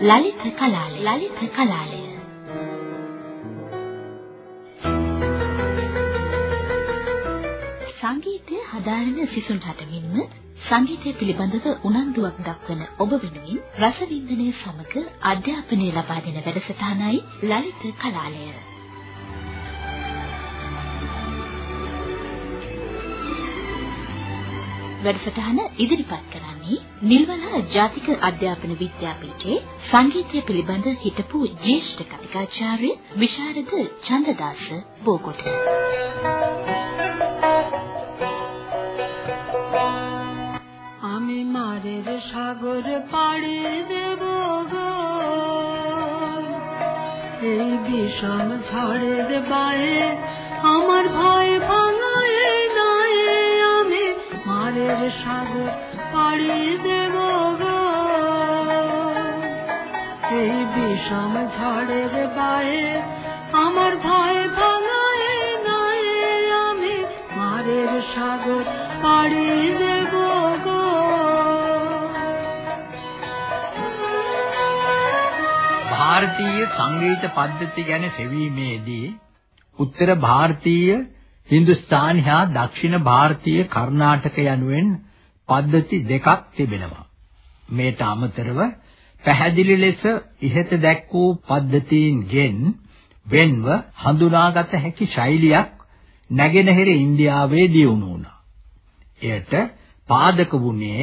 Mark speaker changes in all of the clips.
Speaker 1: ලලිත කලාලය ලලිත කලාලය සංගීතය හදාරන සිසුන් රටමින්ම සංගීතය පිළිබඳව උනන්දුවක් දක්වන ඔබ වෙනුවෙන් රසවින්දනය සමග අධ්‍යාපනය ලබා දෙන වැඩසටහනයි ලලිත කලාලය. වැඩසටහන ඉදිරිපත් කරන්නේ නිල්වලා ජාතික අධ්‍යාපන විද්‍යාපීඨයේ සංගීතය පිළිබඳ හිටපු ජ්‍යෙෂ්ඨ කතිකාචාර්ය විශාරද චන්දදාස බෝගොඩ.
Speaker 2: আমি মারের সাগর পাড়ি দেব গো এই বিষম ঝড়ের বায়ে আমার ভয় ভাঙায় নাই আমি সুখের সাগর পাড়ি দেব গো। এই বিষম ঝড়ের বায়ে আমার ভয় ভাঙায় নাই আমি মারের সাগর পাড়ি দেব গো।
Speaker 3: ಭಾರತೀಯ සංගීත පද්ධති ගැන සෙවීමේදී උත්තර ಭಾರತೀಯ හින්දුස්ථානි හා දක්ෂිණ ಭಾರತೀಯ කර්ණාටක යනුවෙන් පද්ධති දෙකක් තිබෙනවා. මේට අමතරව පැහැදිලි ලෙස ඉහත දැක් වූ පද්ධතීන්ගෙන් වෙන්ව හඳුනාගත හැකි ශෛලියක් නැගෙනහිර ඉන්දියාවේ දියුණු වුණා. එයට පාදක වුණේ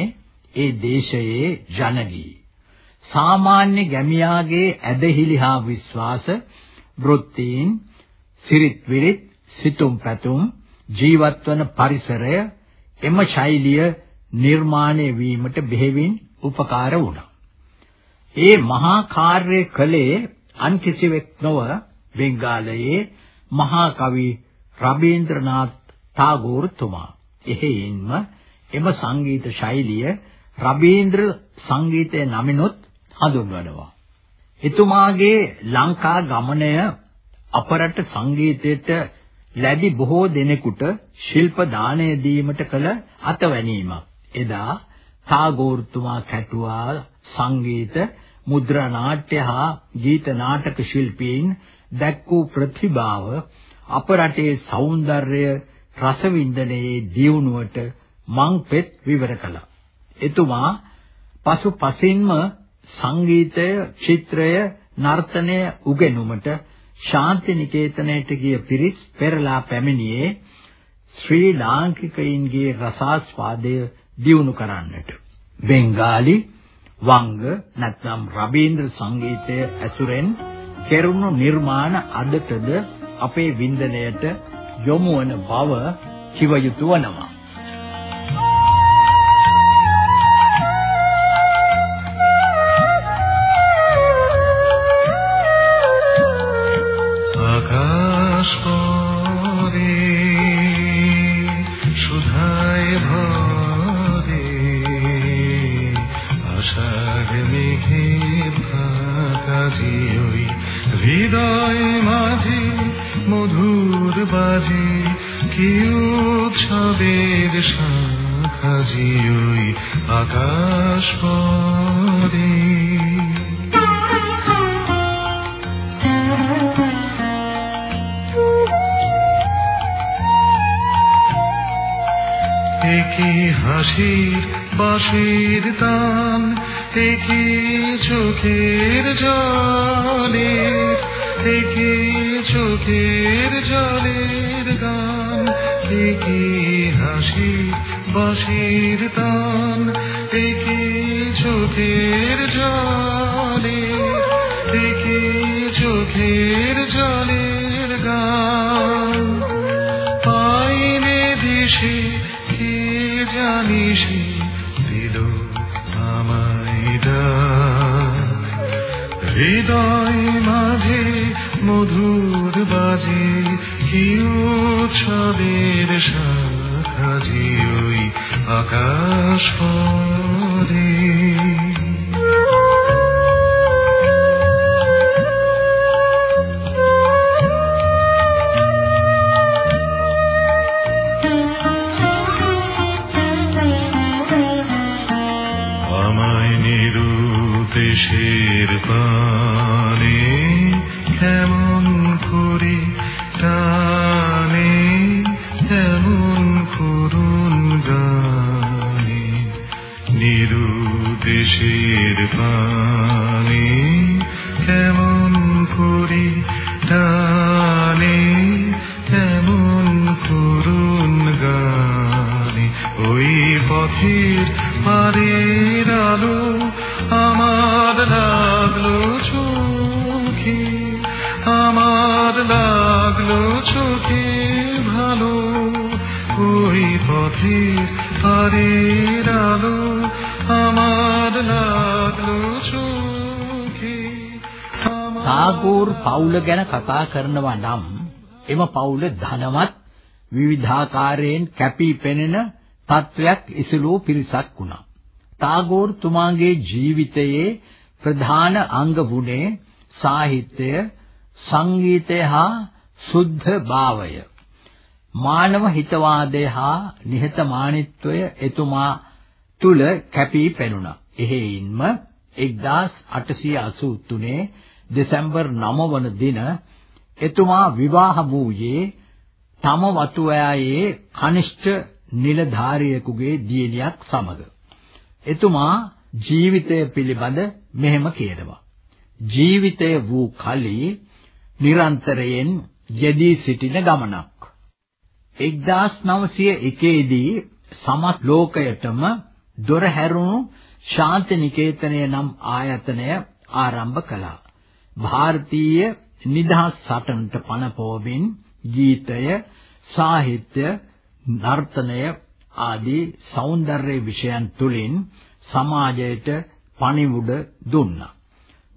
Speaker 3: ඒ දේශයේ ජනගී. සාමාන්‍ය ගැමියාගේ ඇදහිලි හා විශ්වාස වෘත්තීන් සිරිත් විරිත් සිතුම් පැතුම් ජීවත්වන පරිසරය එම ශෛලිය නිර්මාණය වීමට බෙහෙවින් උපකාර වුණා. ඒ මහා කාර්ය කළේ අන් කිසිවෙක් නොව බෙන්ගාලයේ මහා කවි රබීන්ද්‍රනාත් tagore තුමා. එහෙයින්ම එම සංගීත ශෛලිය රබීන්ද්‍ර සංගීතය නමිනුත් හඳුන්වනවා. එතුමාගේ ලංකා ගමනය අපරට සංගීතයට ලැබි බොහෝ දෙනෙකුට ශිල්ප දාණය දීමට කළ අතවැනීමක්. එදා ටාගෝර්තුමා කැටුවා සංගීත මුද්‍රා නාට්‍ය හා ගීත නාටක ශිල්පීන් දැක් වූ ප්‍රතිභාව අප රටේ సౌందර්ය රසවින්දනයේ දියුණුවට මං පෙත් විවර කළා. එතුමා පසු පසින්ම සංගීතය, චිත්‍රය, නර්තනය උගෙනුමට ශාන්ති නිකේතනයට ගිය පිරිස් පෙරලා පැමිණියේ ශ්‍රී ලාංකිකයින්ගේ රසාස්වාදය දියුණු කරන්නට. බෙන්ගාලි වංග නැත්නම් රබීන්ද්‍ර සංගීතය ඇසුරෙන් කෙරුණු නිර්මාණ අදටද අපේ වින්දනයට යොමු වන බව කිව යුතු වනවා.
Speaker 4: ফাঁকাজি ওই হৃদয় মাঝে মধুর বাজে কি উৎসবের শাখাজি ওই আকাশ পরে। একই হাসির বাঁশির তান একই চোখের জলের একই চোখের জলের গান, একই হাসির বাঁশির তান একই চোখের জলের একই চোখের জলের আকাশ
Speaker 5: পথ। লাগলো চোখে ভালো ওই পথের পারের আলো আমার লাগলো চোখে
Speaker 3: ටාගෝර් පවුල ගැන කතා කරනවා නම් එම පවුල ධනවත් විවිධාකාරයෙන් කැපී පෙනෙන තත්වයක් ඉසලෝ පිරිසක් වුණා. ටාගෝර් තුමාගේ ජීවිතයේ ප්‍රධාන අංග වුණේ සාහිත්‍ය, සංගීතය හා සුද්ධ භාවය. මානව හිතවාදය හා නිහතමානීත්වය එතුමා තුල කැපී පෙනුණා. එහෙයින්ම 1883 දෙසැම්බර් 9 වන දින එතුමා විවාහ වූයේ තම වතුවැයේ කනිෂ්ඨ නිලධාරියෙකුගේ දියණියක් සමග. එතුමා ජීවිතය පිළිබඳ මෙහෙම කියනවා. ජීවිතය වූ කලී නිරන්තරයෙන් යෙදී සිටින ගමනක් 1901 දී සමත් ලෝකයටම දොර හැරුණු ශාන්තිනිකේතනය නම් ආයතනය ආරම්භ කළා. ಭಾರತೀಯ නිදහස් සටනට පණ පොවින් ගීතය, සාහිත්‍ය, නර්තනය ආදී సౌందර්ය විෂයන් තුලින් සමාජයට පණිවුඩ දුන්නා.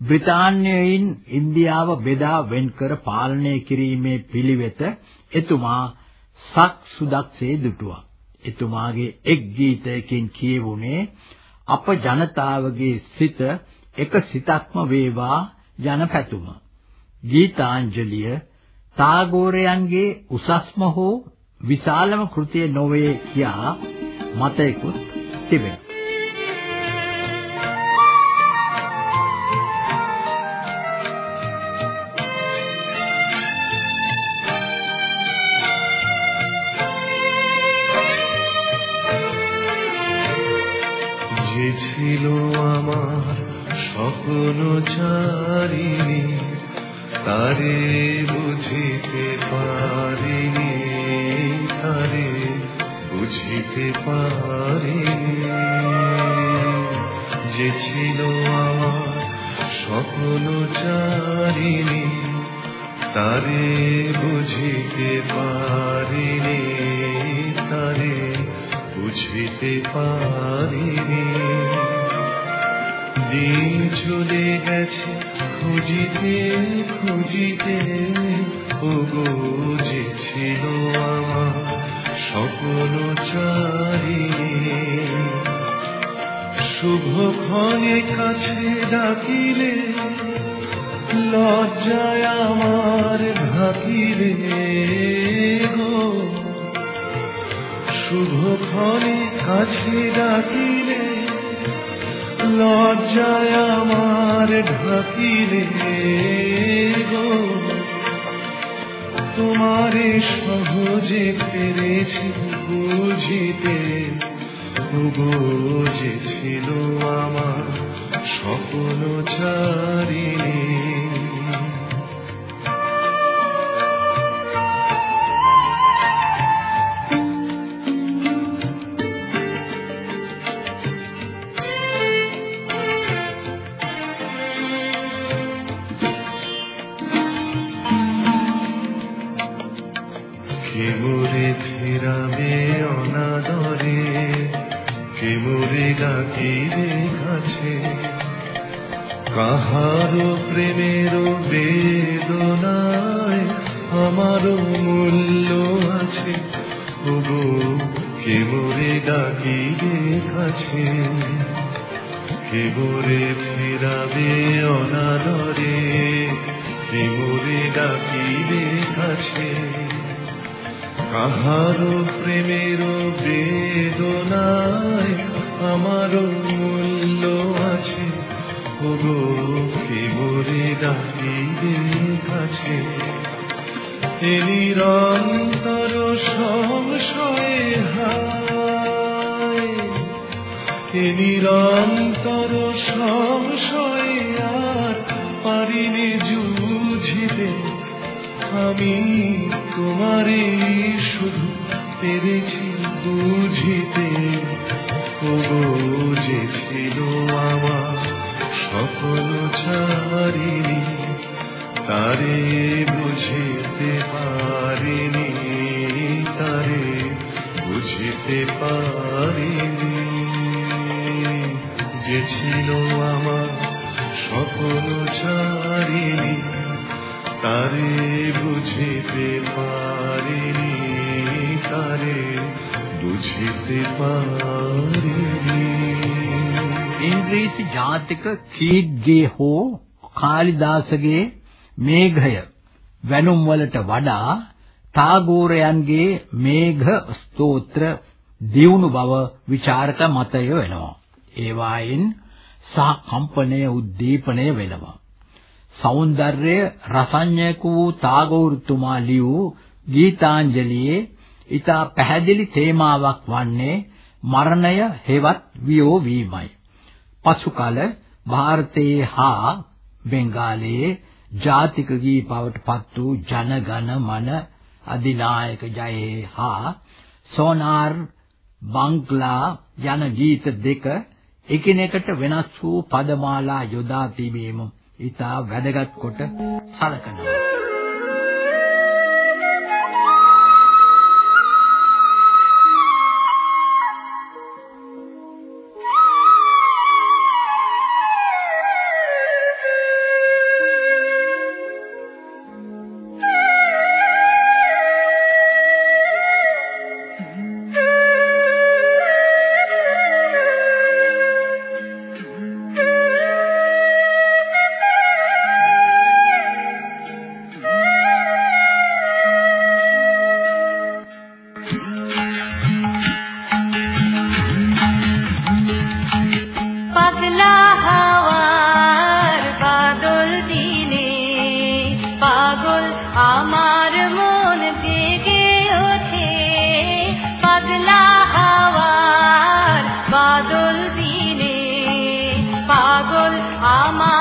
Speaker 3: බ්‍රිතාන්‍යයෙන් ඉන්දියාව බෙදා වෙන්කර පාලනය කිරීමේ පිළිවෙත එතුමා සක් සුදක්සේ දුටුවා. එතුමාගේ එක් ගීතයකින් කියවුනේ අප ජනතාවගේ සිත එක සිතක්ම වේවා යන පැතුම. ගීතාංජලිය තාගෝරයන්ගේ උසස්ම හෝ විශාලම කෘතිය නොවේ කියා මතයකුත් තිබෙනවා.
Speaker 5: ছিল আমার স্বপ্ন চারিণী তারে বুঝিতে পারিনি তারে বুঝিতে পারিনি যে ছিল আমার স্বপ্ন চারিণী তারে বুঝিতে পারিনি তারে বুঝিতে পারিনি দিন চলে গেছে, খুঁজিতে খুঁজিতে ওগো যে আমার সকল চারিণী শুভ ক্ষণে কাছে ডাকিলে, লজ্জায় আমার ঢাকিলে গো। শুভ ক্ষণে কাছে ডাকিলে লজ্জায় আমার ঢাকিলে গো। তোমারে সহজে পেরেছি বুঝিতে বুঝেছিল আমার স্বপ্ন চারিণী কাহারো প্রেমের বেদনায় আমারও মূল্য আছে। ওগো কে মোরে এ নিরন্তর সংশয়ে হায়। নিরন্তর সংশয়ে আর পারিনি জুঝিতে আমি তোমারে শুধু পেরেছি বুঝিতে। ওগো, যে ছিল আমার সকল চারিনি তারে বুঝিতে পারিনি, তারে বুঝিতে পারিনি। যে ছিল আমার সকল চারিনি তারে বুঝিতে পারিনি তারে বুঝিতে পারিনি
Speaker 6: ඉංග්‍රීසි ජාතික කීට්ගේ හෝ කාලිදාසගේ මේඝය වැනුම් වලට වඩා තාගෝරයන්ගේ මේඝ ස්තෝත්‍ර දියුණු බව විචාරක මතය වෙනවා. ඒවායින් සහ කම්පනය උද්දීපනය වෙනවා. సౌందర్య රසඤ්ඤයක වූ තාගෝර්තුමා ලියූ ගීතාංජලියේ ඊට පැහැදිලි තේමාවක් වන්නේ මරණය හෙවත් වියෝ වීමයි. පසු කල ಭಾರತයේ හා බෙන්ගාලයේ ජාතික ගී බවට පත් වූ ජනගණ මන අධිනායක ජයේ හා සෝනාර් බංග්ලා යන ගීත දෙක එකිනෙකට වෙනස් වූ පදමාලා යොදා තිබීම ඉතා වැදගත් කොට සලකනවා. Ama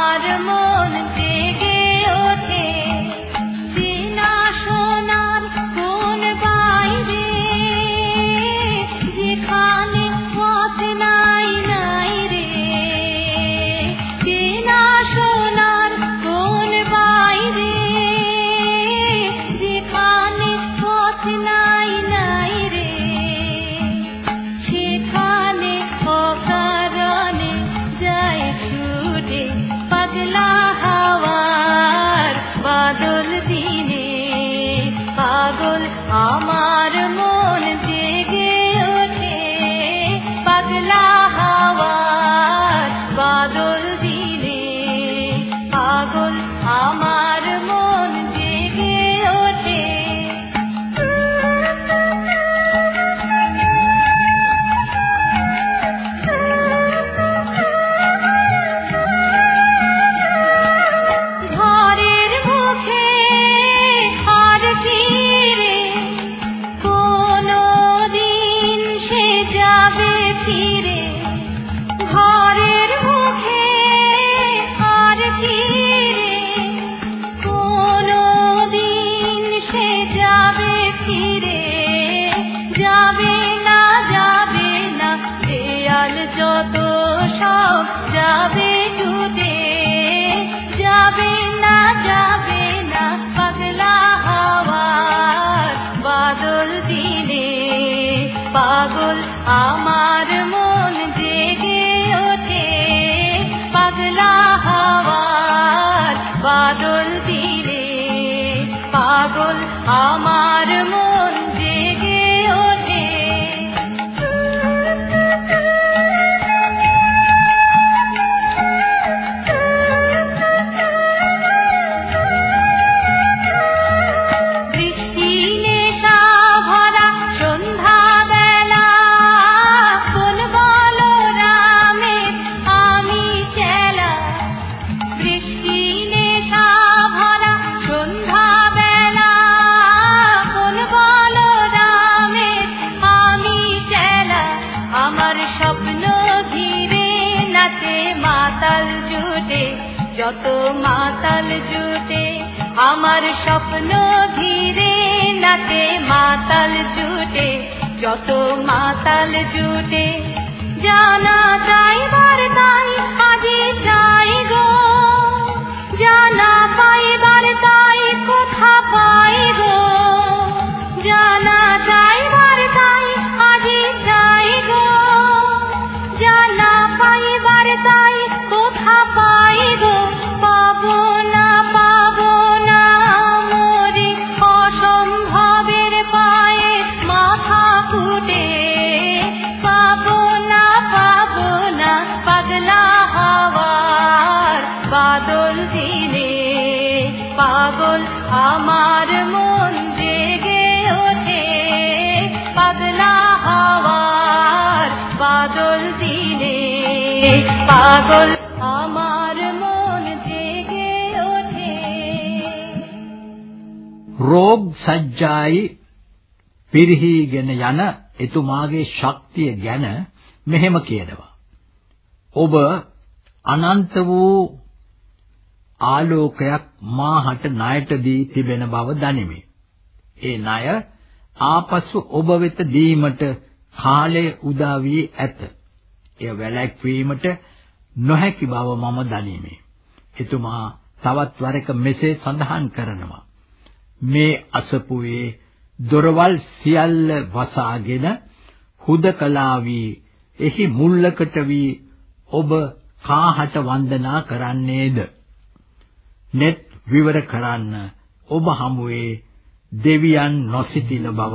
Speaker 3: රෝග් සජ්ජායි පිරිහීගෙන යන එතුමාගේ ශක්තිය ගැන මෙහෙම කියනවා. ඔබ අනන්ත වූ ආලෝකයක් මාහට ණයට දී තිබෙන බව දනිමි. ඒ ණය ආපසු ඔබ වෙත දීමට කාලය උදා වී ඇත. එය වැළැක්වීමට නොහැකි බව මම දනිමි. එතුමා තවත් වරක මෙසේ සඳහන් කරනවා. මේ අසපුවේ දොරවල් සියල්ල වසාගෙන හුදකලා වී එහි මුල්ලකට වී ඔබ කාහට වන්දනා කරන්නේද? net විවර කරන්න ඔබ හමුවේ දෙවියන් නොසිටින බව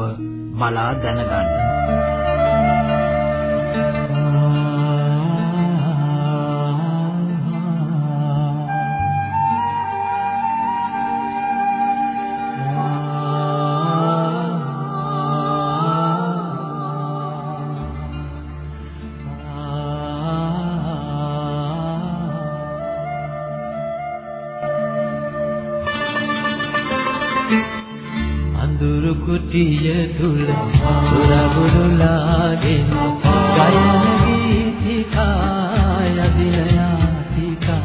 Speaker 3: බලා දැනගන්න.
Speaker 7: යදිනයාතිකා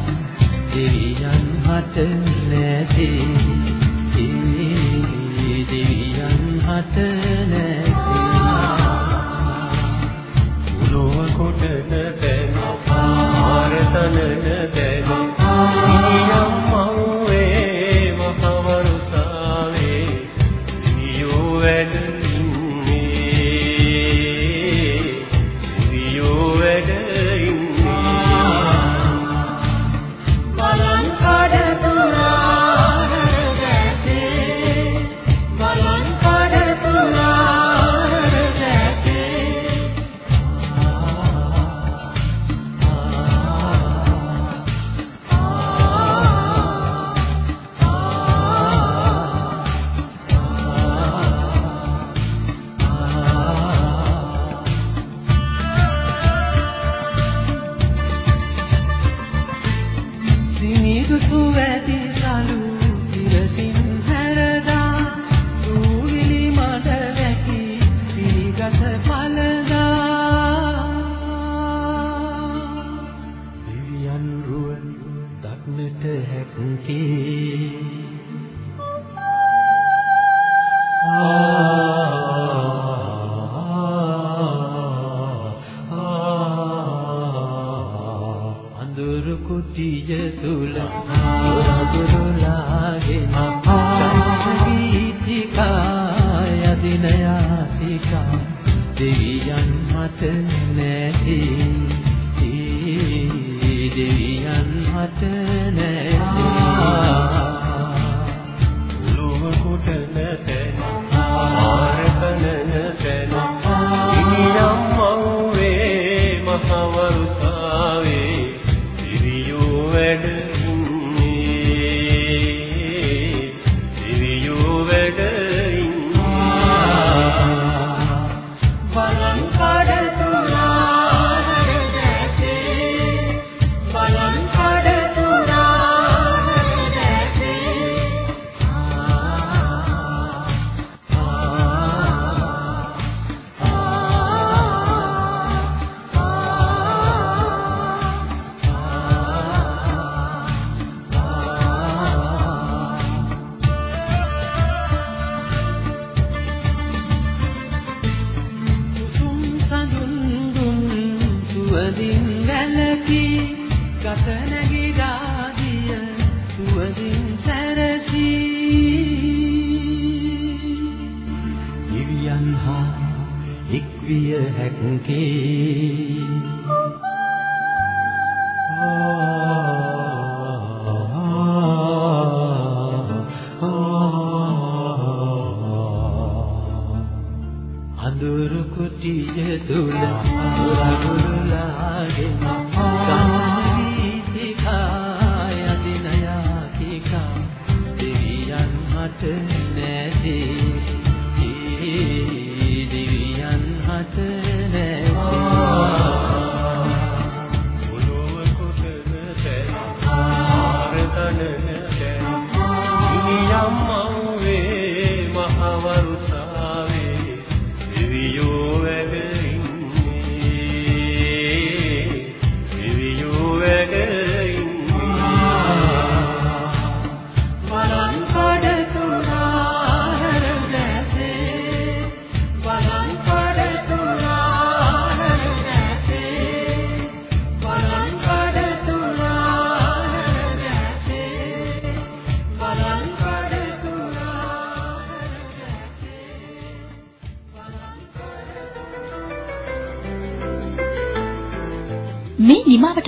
Speaker 7: දෙවියන් හට නැති. දෙවියන් හට නැති.
Speaker 5: උලුව කොටන තැන ආරතනන තැන
Speaker 7: කුටිය තුල සොරදුරුලාගෙන චන්දගීතිකා යදිනයාතිකා දෙවියන් මත එක්විය හැක්කේ.